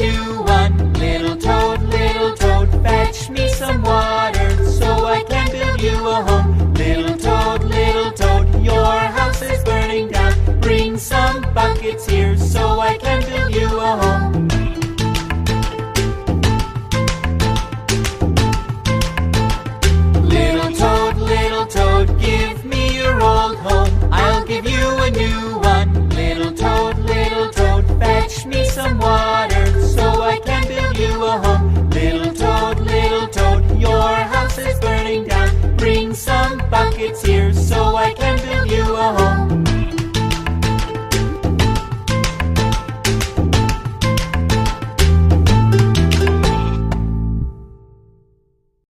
new one. Little toad, little toad, fetch me some water so I can build you a home. Little toad, little toad, your house is burning down. Bring some buckets here so I can build you a home. Little toad, little toad, give me your old home. I'll give you a new it's here.